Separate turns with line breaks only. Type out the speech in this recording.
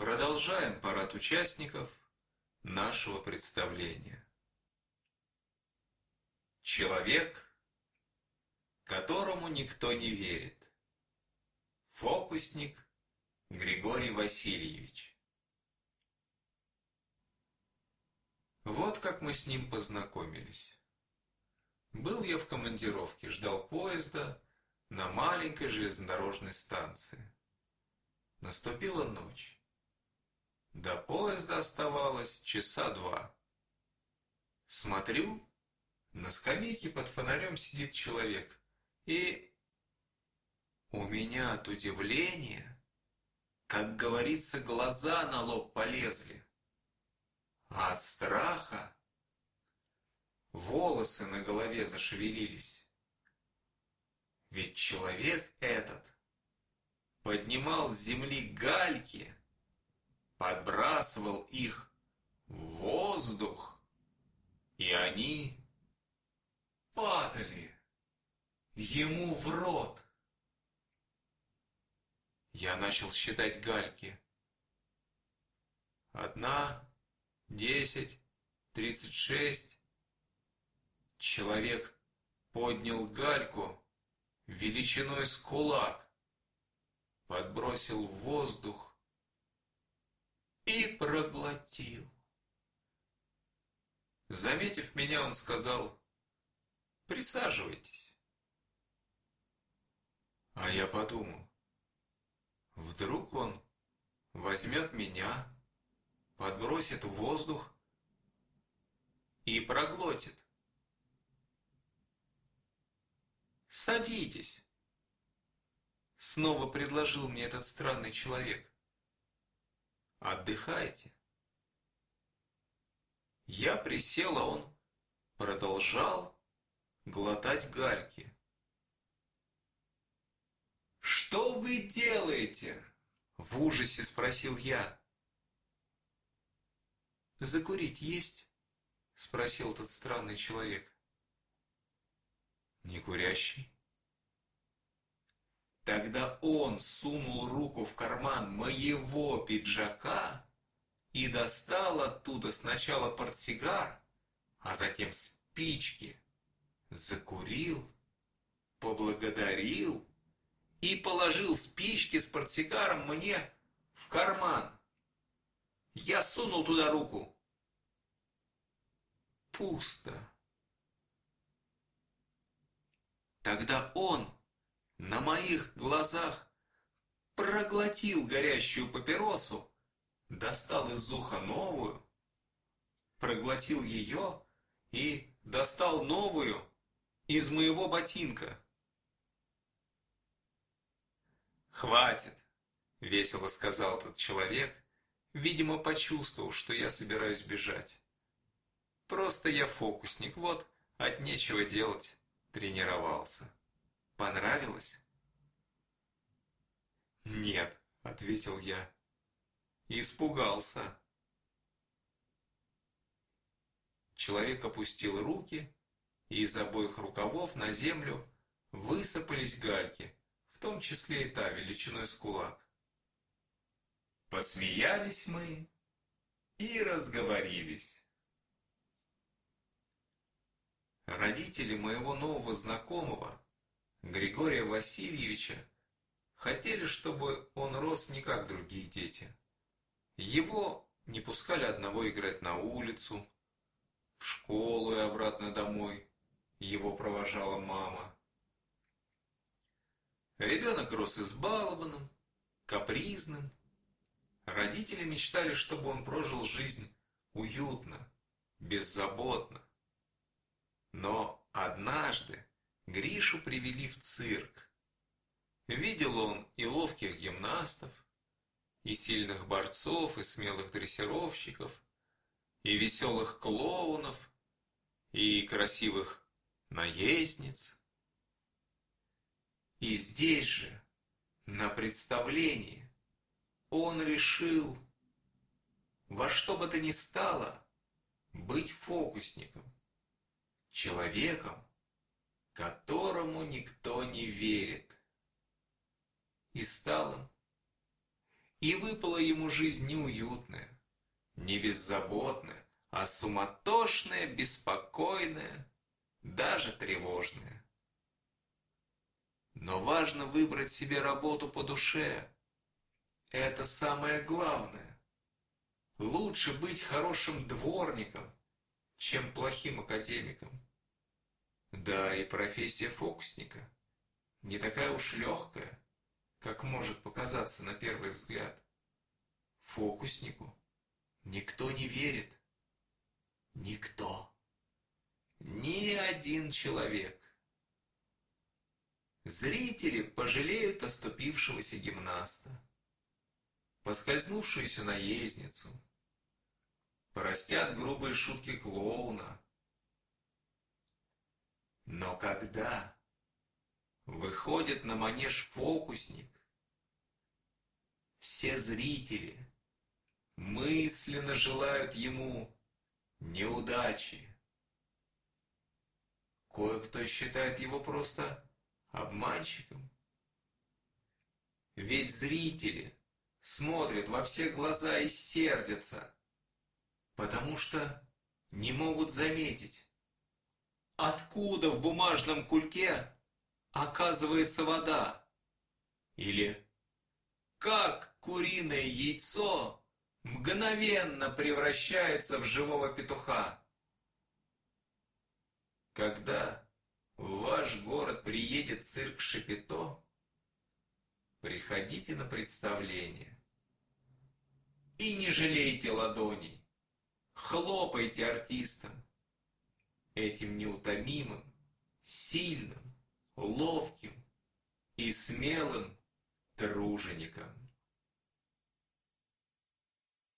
Продолжаем парад участников нашего представления. Человек, которому никто не верит. Фокусник Григорий Васильевич. Вот как мы с ним познакомились. Был я в командировке, ждал поезда на маленькой железнодорожной станции. Наступила ночь. До поезда оставалось часа два. Смотрю, на скамейке под фонарем сидит человек, и у меня от удивления, как говорится, глаза на лоб полезли, а от страха волосы на голове зашевелились. Ведь человек этот поднимал с земли гальки, подбрасывал их в воздух, и они падали ему в рот. Я начал считать гальки. Одна, десять, тридцать шесть. Человек поднял гальку величиной с кулак, подбросил в воздух проглотил. Заметив меня, он сказал, «Присаживайтесь». А я подумал, вдруг он возьмет меня, подбросит в воздух и проглотит. «Садитесь!» Снова предложил мне этот странный человек. «Отдыхайте». Я присел, а он продолжал глотать гальки. «Что вы делаете?» – в ужасе спросил я. «Закурить есть?» – спросил тот странный человек не курящий. Тогда он сунул руку в карман моего пиджака и достал оттуда сначала портсигар, а затем спички, закурил, поблагодарил и положил спички с портсигаром мне в карман. Я сунул туда руку. Пусто. Тогда он на моих глазах проглотил горящую папиросу, достал из уха новую, проглотил ее и достал новую из моего ботинка. «Хватит!» — весело сказал тот человек, видимо, почувствовал, что я собираюсь бежать. «Просто я фокусник, вот, от нечего делать» тренировался. Понравилось? Нет, ответил я. Испугался. Человек опустил руки, и из обоих рукавов на землю высыпались гальки, в том числе и та величиной с кулак. Посмеялись мы и разговорились. Родители моего нового знакомого, Григория Васильевича, хотели, чтобы он рос не как другие дети. Его не пускали одного играть на улицу, в школу и обратно домой. Его провожала мама. Ребенок рос избалованным, капризным. Родители мечтали, чтобы он прожил жизнь уютно, беззаботно. Но однажды Гришу привели в цирк. Видел он и ловких гимнастов, и сильных борцов, и смелых дрессировщиков, и веселых клоунов, и красивых наездниц. И здесь же, на представлении, он решил во что бы то ни стало быть фокусником человеком, которому никто не верит. И стал им. И выпала ему жизнь неуютная, не беззаботная, а суматошная, беспокойная, даже тревожная. Но важно выбрать себе работу по душе. Это самое главное. Лучше быть хорошим дворником, чем плохим академиком. Да, и профессия фокусника не такая уж легкая, как может показаться на первый взгляд. Фокуснику никто не верит. Никто. Ни один человек. Зрители пожалеют оступившегося гимнаста, поскользнувшуюся наездницу, простят грубые шутки клоуна. Но когда выходит на манеж фокусник, все зрители мысленно желают ему неудачи. Кое-кто считает его просто обманщиком. Ведь зрители смотрят во все глаза и сердятся, потому что не могут заметить, откуда в бумажном кульке оказывается вода. Или как куриное яйцо мгновенно превращается в живого петуха. Когда в ваш город приедет цирк Шапито, приходите на представление. И не жалейте ладоней, хлопайте артистам, этим неутомимым, сильным, ловким и смелым тружеником.